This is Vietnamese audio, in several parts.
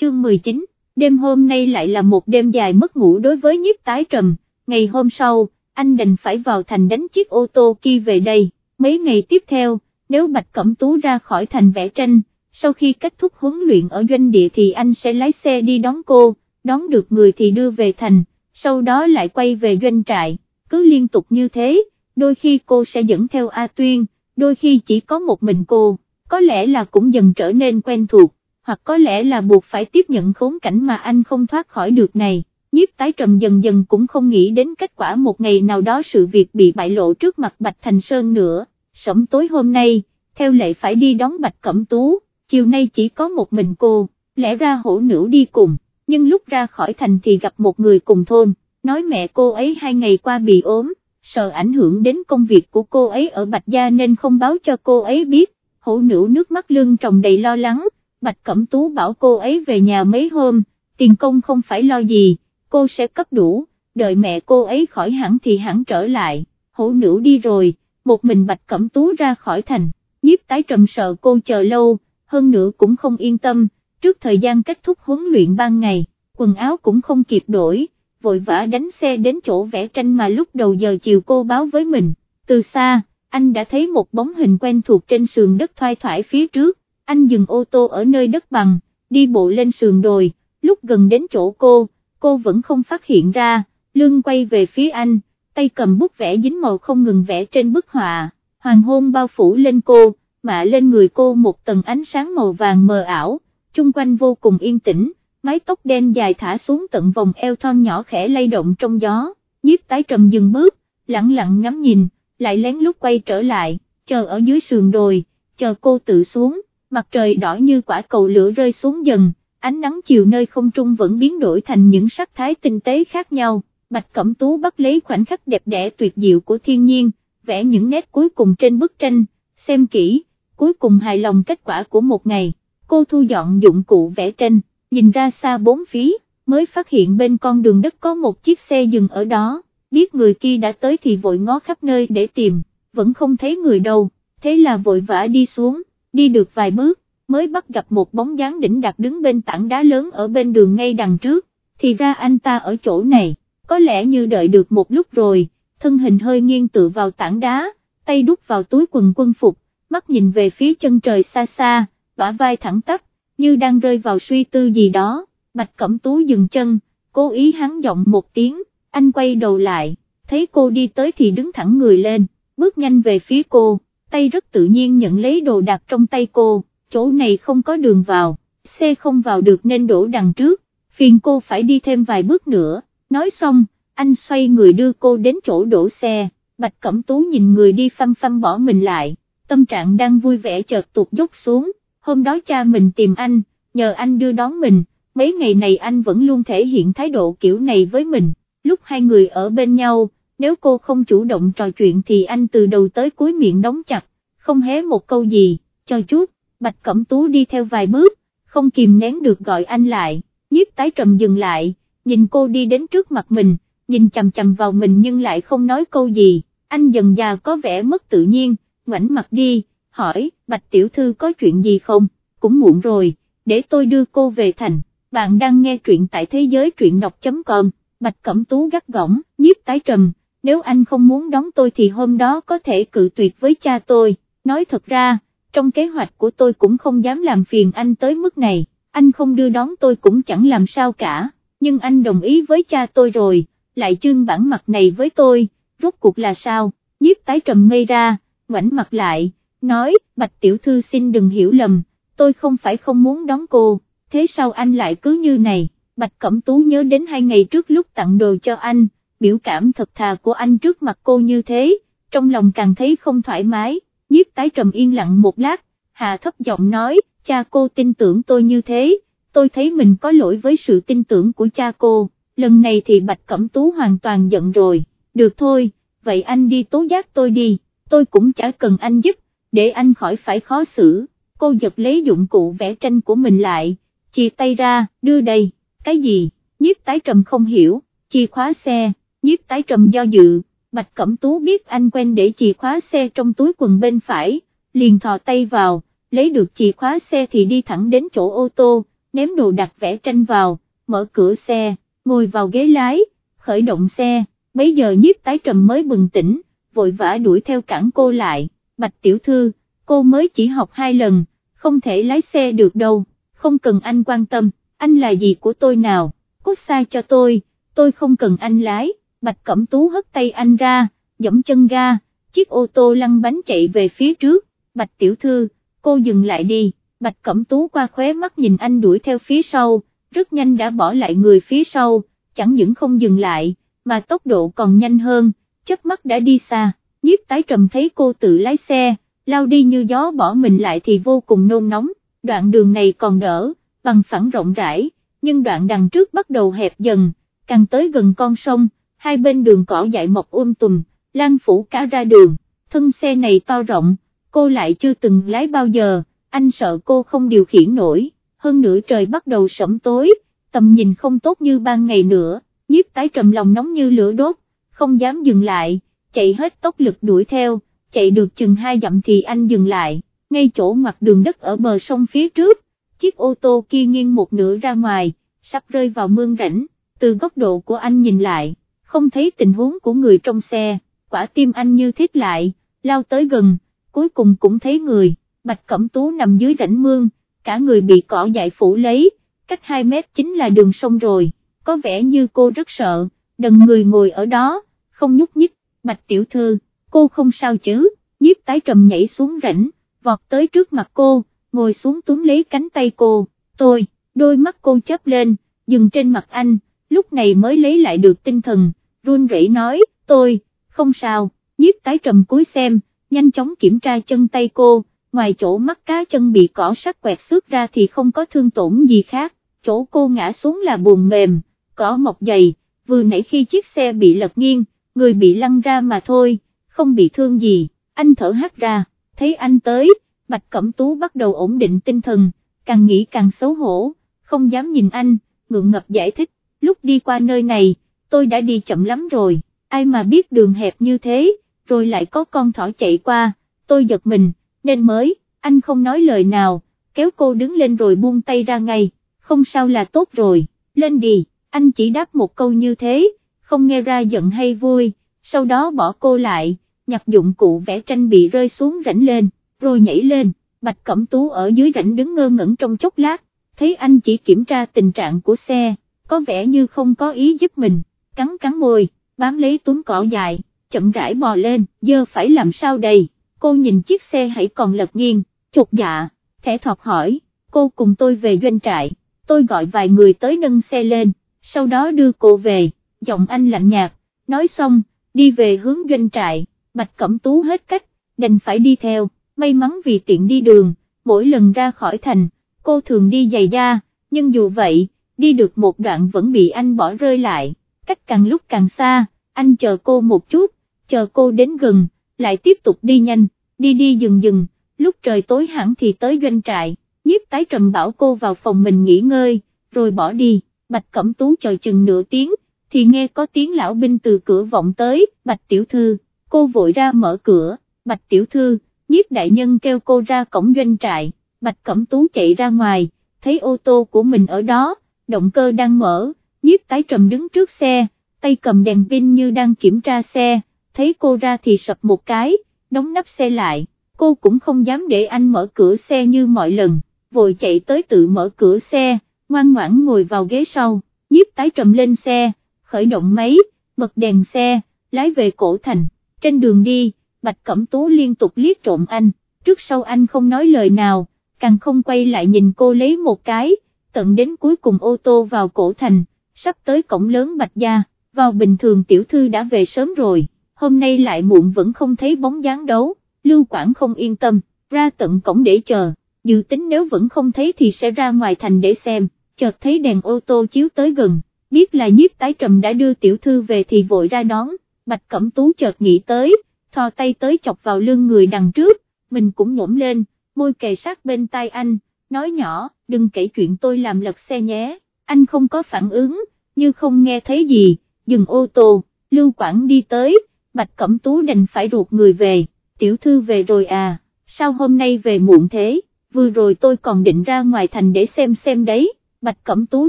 chương 19, đêm hôm nay lại là một đêm dài mất ngủ đối với nhiếp tái trầm, ngày hôm sau, anh đành phải vào thành đánh chiếc ô tô kia về đây, mấy ngày tiếp theo, nếu Bạch Cẩm Tú ra khỏi thành vẽ tranh, sau khi kết thúc huấn luyện ở doanh địa thì anh sẽ lái xe đi đón cô, đón được người thì đưa về thành, sau đó lại quay về doanh trại, cứ liên tục như thế, đôi khi cô sẽ dẫn theo A Tuyên, đôi khi chỉ có một mình cô, có lẽ là cũng dần trở nên quen thuộc, hoặc có lẽ là buộc phải tiếp nhận khốn cảnh mà anh không thoát khỏi được này. Nhiếp tái trầm dần dần cũng không nghĩ đến kết quả một ngày nào đó sự việc bị bại lộ trước mặt Bạch Thành Sơn nữa, sẩm tối hôm nay, theo lệ phải đi đón Bạch Cẩm Tú, chiều nay chỉ có một mình cô, lẽ ra hổ nữ đi cùng, nhưng lúc ra khỏi thành thì gặp một người cùng thôn, nói mẹ cô ấy hai ngày qua bị ốm, sợ ảnh hưởng đến công việc của cô ấy ở Bạch Gia nên không báo cho cô ấy biết, hổ nữ nước mắt lưng tròng đầy lo lắng, Bạch Cẩm Tú bảo cô ấy về nhà mấy hôm, tiền công không phải lo gì, cô sẽ cấp đủ, đợi mẹ cô ấy khỏi hẳn thì hẳn trở lại, hổ nữ đi rồi, một mình Bạch Cẩm Tú ra khỏi thành, nhiếp tái trầm sợ cô chờ lâu, hơn nữa cũng không yên tâm, trước thời gian kết thúc huấn luyện ban ngày, quần áo cũng không kịp đổi, vội vã đánh xe đến chỗ vẽ tranh mà lúc đầu giờ chiều cô báo với mình, từ xa, anh đã thấy một bóng hình quen thuộc trên sườn đất thoai thoải phía trước, anh dừng ô tô ở nơi đất bằng, đi bộ lên sườn đồi, lúc gần đến chỗ cô, cô vẫn không phát hiện ra, lưng quay về phía anh, tay cầm bút vẽ dính màu không ngừng vẽ trên bức họa, hoàng hôn bao phủ lên cô, mạ lên người cô một tầng ánh sáng màu vàng mờ ảo, chung quanh vô cùng yên tĩnh, mái tóc đen dài thả xuống tận vòng eo thon nhỏ khẽ lay động trong gió, nhiếp tái trầm dừng bước, lặng lặng ngắm nhìn, lại lén lút quay trở lại, chờ ở dưới sườn đồi, chờ cô tự xuống, mặt trời đỏ như quả cầu lửa rơi xuống dần, ánh nắng chiều nơi không trung vẫn biến đổi thành những sắc thái tinh tế khác nhau, Bạch Cẩm Tú bắt lấy khoảnh khắc đẹp đẽ tuyệt diệu của thiên nhiên, vẽ những nét cuối cùng trên bức tranh, xem kỹ, cuối cùng hài lòng kết quả của một ngày, cô thu dọn dụng cụ vẽ tranh, nhìn ra xa bốn phía, mới phát hiện bên con đường đất có một chiếc xe dừng ở đó, biết người kia đã tới thì vội ngó khắp nơi để tìm, vẫn không thấy người đâu, thế là vội vã đi xuống, đi được vài bước, mới bắt gặp một bóng dáng đỉnh đặt đứng bên tảng đá lớn ở bên đường ngay đằng trước, thì ra anh ta ở chỗ này, có lẽ như đợi được một lúc rồi, thân hình hơi nghiêng tự vào tảng đá, tay đút vào túi quần quân phục, mắt nhìn về phía chân trời xa xa, bả vai thẳng tắp, như đang rơi vào suy tư gì đó, Bạch Cẩm Tú dừng chân, cố ý hắn giọng một tiếng, anh quay đầu lại, thấy cô đi tới thì đứng thẳng người lên, bước nhanh về phía cô, tay rất tự nhiên nhận lấy đồ đạc trong tay cô, chỗ này không có đường vào, xe không vào được nên đổ đằng trước, phiền cô phải đi thêm vài bước nữa, nói xong, anh xoay người đưa cô đến chỗ đổ xe, Bạch Cẩm Tú nhìn người đi phăm phăm bỏ mình lại, tâm trạng đang vui vẻ chợt tụt dốc xuống, hôm đó cha mình tìm anh, nhờ anh đưa đón mình, mấy ngày này anh vẫn luôn thể hiện thái độ kiểu này với mình, lúc hai người ở bên nhau, nếu cô không chủ động trò chuyện thì anh từ đầu tới cuối miệng đóng chặt, không hé một câu gì, cho chút, Bạch Cẩm Tú đi theo vài bước, không kìm nén được gọi anh lại, nhiếp tái trầm dừng lại, nhìn cô đi đến trước mặt mình, nhìn chầm chầm vào mình nhưng lại không nói câu gì, anh dần già có vẻ mất tự nhiên, ngoảnh mặt đi, hỏi, Bạch Tiểu Thư có chuyện gì không, cũng muộn rồi, để tôi đưa cô về thành, bạn đang nghe truyện tại thế giới truyện đọc.com, Bạch Cẩm Tú gắt gỏng, nhiếp tái trầm, nếu anh không muốn đón tôi thì hôm đó có thể cự tuyệt với cha tôi, nói thật ra, trong kế hoạch của tôi cũng không dám làm phiền anh tới mức này, anh không đưa đón tôi cũng chẳng làm sao cả, nhưng anh đồng ý với cha tôi rồi, lại trương bản mặt này với tôi, rốt cuộc là sao, nhiếp tái trầm ngây ra, ngoảnh mặt lại, nói, Bạch Tiểu Thư xin đừng hiểu lầm, tôi không phải không muốn đón cô, thế sao anh lại cứ như này, Bạch Cẩm Tú nhớ đến hai ngày trước lúc tặng đồ cho anh, biểu cảm thật thà của anh trước mặt cô như thế, trong lòng càng thấy không thoải mái, nhiếp tái trầm yên lặng một lát, hạ thấp giọng nói, cha cô tin tưởng tôi như thế, tôi thấy mình có lỗi với sự tin tưởng của cha cô, lần này thì Bạch Cẩm Tú hoàn toàn giận rồi, được thôi, vậy anh đi tố giác tôi đi, tôi cũng chả cần anh giúp, để anh khỏi phải khó xử, cô giật lấy dụng cụ vẽ tranh của mình lại, chia tay ra, đưa đây, cái gì, nhiếp tái trầm không hiểu, chìa khóa xe, nhiếp tái trầm do dự, Bạch Cẩm Tú biết anh quen để chìa khóa xe trong túi quần bên phải, liền thò tay vào, lấy được chìa khóa xe thì đi thẳng đến chỗ ô tô, ném đồ đặt vẽ tranh vào, mở cửa xe, ngồi vào ghế lái, khởi động xe, mấy giờ nhiếp tái trầm mới bừng tỉnh, vội vã đuổi theo cản cô lại, bạch tiểu thư, cô mới chỉ học hai lần, không thể lái xe được đâu, không cần anh quan tâm, anh là gì của tôi nào, cốt sai cho tôi, tôi không cần anh lái, bạch cẩm tú hất tay anh ra, dẫm chân ga, chiếc ô tô lăn bánh chạy về phía trước, bạch tiểu thư, cô dừng lại đi, bạch cẩm tú qua khóe mắt nhìn anh đuổi theo phía sau, rất nhanh đã bỏ lại người phía sau, chẳng những không dừng lại, mà tốc độ còn nhanh hơn, chớp mắt đã đi xa, nhiếp tái trầm thấy cô tự lái xe, lao đi như gió bỏ mình lại thì vô cùng nôn nóng, đoạn đường này còn đỡ, bằng phẳng rộng rãi, nhưng đoạn đằng trước bắt đầu hẹp dần, càng tới gần con sông, hai bên đường cỏ dại mọc um tùm, lan phủ cả ra đường, thân xe này to rộng, cô lại chưa từng lái bao giờ, anh sợ cô không điều khiển nổi, hơn nữa trời bắt đầu sẫm tối, tầm nhìn không tốt như ban ngày nữa, nhiếp tái trầm lòng nóng như lửa đốt, không dám dừng lại, chạy hết tốc lực đuổi theo, chạy được chừng hai dặm thì anh dừng lại, ngay chỗ mặt đường đất ở bờ sông phía trước, chiếc ô tô kia nghiêng một nửa ra ngoài, sắp rơi vào mương rãnh, từ góc độ của anh nhìn lại, không thấy tình huống của người trong xe, quả tim anh như thiết lại, lao tới gần, cuối cùng cũng thấy người, Bạch Cẩm Tú nằm dưới rãnh mương, cả người bị cỏ dại phủ lấy, cách 2 mét chính là đường sông rồi, có vẻ như cô rất sợ, đần người ngồi ở đó, không nhúc nhích, Bạch Tiểu Thư, cô không sao chứ, nhiếp tái trầm nhảy xuống rãnh, vọt tới trước mặt cô, ngồi xuống túm lấy cánh tay cô, tôi, đôi mắt cô chớp lên, dừng trên mặt anh, lúc này mới lấy lại được tinh thần, run rẩy nói, tôi, không sao, nhiếp tái trầm cúi xem, nhanh chóng kiểm tra chân tay cô, ngoài chỗ mắt cá chân bị cỏ sắt quẹt xước ra thì không có thương tổn gì khác, chỗ cô ngã xuống là buồn mềm, cỏ mọc dày, vừa nãy khi chiếc xe bị lật nghiêng, người bị lăn ra mà thôi, không bị thương gì, anh thở hắt ra, thấy anh tới, Bạch Cẩm Tú bắt đầu ổn định tinh thần, càng nghĩ càng xấu hổ, không dám nhìn anh, ngượng ngập giải thích, lúc đi qua nơi này, tôi đã đi chậm lắm rồi, ai mà biết đường hẹp như thế, rồi lại có con thỏ chạy qua, tôi giật mình, nên mới, anh không nói lời nào, kéo cô đứng lên rồi buông tay ra ngay, không sao là tốt rồi, lên đi, anh chỉ đáp một câu như thế, không nghe ra giận hay vui, sau đó bỏ cô lại, nhặt dụng cụ vẽ tranh bị rơi xuống rãnh lên, rồi nhảy lên, Bạch Cẩm Tú ở dưới rãnh đứng ngơ ngẩn trong chốc lát, thấy anh chỉ kiểm tra tình trạng của xe, có vẻ như không có ý giúp mình, cắn cắn môi, bám lấy túm cỏ dài, chậm rãi bò lên, giờ phải làm sao đây, cô nhìn chiếc xe hãy còn lật nghiêng, chột dạ, thẻ thọt hỏi, cô cùng tôi về doanh trại, tôi gọi vài người tới nâng xe lên, sau đó đưa cô về, giọng anh lạnh nhạt, nói xong, đi về hướng doanh trại, Bạch Cẩm Tú hết cách, đành phải đi theo, may mắn vì tiện đi đường, mỗi lần ra khỏi thành, cô thường đi giày da, nhưng dù vậy, đi được một đoạn vẫn bị anh bỏ rơi lại, cách càng lúc càng xa, anh chờ cô một chút, chờ cô đến gần, lại tiếp tục đi nhanh, đi đi dừng dừng, lúc trời tối hẳn thì tới doanh trại, nhiếp tái trầm bảo cô vào phòng mình nghỉ ngơi, rồi bỏ đi, bạch cẩm tú chờ chừng nửa tiếng, thì nghe có tiếng lão binh từ cửa vọng tới, bạch tiểu thư, cô vội ra mở cửa, bạch tiểu thư, nhiếp đại nhân kêu cô ra cổng doanh trại, bạch cẩm tú chạy ra ngoài, thấy ô tô của mình ở đó, động cơ đang mở, nhiếp tái trầm đứng trước xe, tay cầm đèn pin như đang kiểm tra xe, thấy cô ra thì sập một cái, đóng nắp xe lại, cô cũng không dám để anh mở cửa xe như mọi lần, vội chạy tới tự mở cửa xe, ngoan ngoãn ngồi vào ghế sau, nhiếp tái trầm lên xe, khởi động máy, bật đèn xe, lái về cổ thành, trên đường đi, Bạch Cẩm Tú liên tục liếc trộm anh, trước sau anh không nói lời nào, càng không quay lại nhìn cô lấy một cái, tận đến cuối cùng ô tô vào cổ thành, sắp tới cổng lớn Bạch Gia, vào bình thường tiểu thư đã về sớm rồi, hôm nay lại muộn vẫn không thấy bóng dáng đấu, Lưu Quảng không yên tâm, ra tận cổng để chờ, dự tính nếu vẫn không thấy thì sẽ ra ngoài thành để xem, chợt thấy đèn ô tô chiếu tới gần, biết là nhiếp tái trầm đã đưa tiểu thư về thì vội ra đón, Bạch Cẩm Tú chợt nghĩ tới, thò tay tới chọc vào lưng người đằng trước, mình cũng nhổm lên, môi kề sát bên tai anh, nói nhỏ, đừng kể chuyện tôi làm lật xe nhé, anh không có phản ứng, như không nghe thấy gì, dừng ô tô, Lưu Quảng đi tới, Bạch Cẩm Tú đành phải ruột người về, tiểu thư về rồi à, sao hôm nay về muộn thế, vừa rồi tôi còn định ra ngoài thành để xem xem đấy, Bạch Cẩm Tú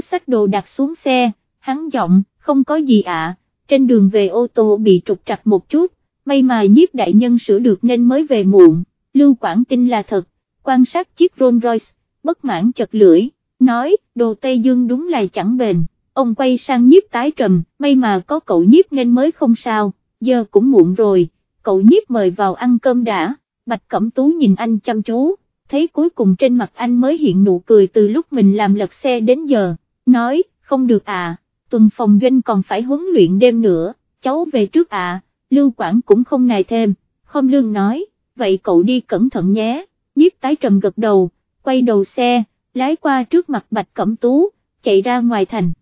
xách đồ đặt xuống xe, hắn giọng, không có gì ạ, trên đường về ô tô bị trục trặc một chút, may mà nhiếp đại nhân sửa được nên mới về muộn, Lưu Quảng tin là thật, quan sát chiếc Rolls Royce, bất mãn chật lưỡi, nói, đồ Tây Dương đúng là chẳng bền, ông quay sang nhiếp tái trầm, may mà có cậu nhiếp nên mới không sao, giờ cũng muộn rồi, cậu nhiếp mời vào ăn cơm đã, Bạch Cẩm Tú nhìn anh chăm chú, thấy cuối cùng trên mặt anh mới hiện nụ cười từ lúc mình làm lật xe đến giờ, nói, không được à, tuần phòng doanh còn phải huấn luyện đêm nữa, cháu về trước à, Lưu Quảng cũng không nài thêm, không lương nói, vậy cậu đi cẩn thận nhé, nhiếp tái trầm gật đầu, quay đầu xe, lái qua trước mặt Bạch Cẩm Tú, chạy ra ngoài thành.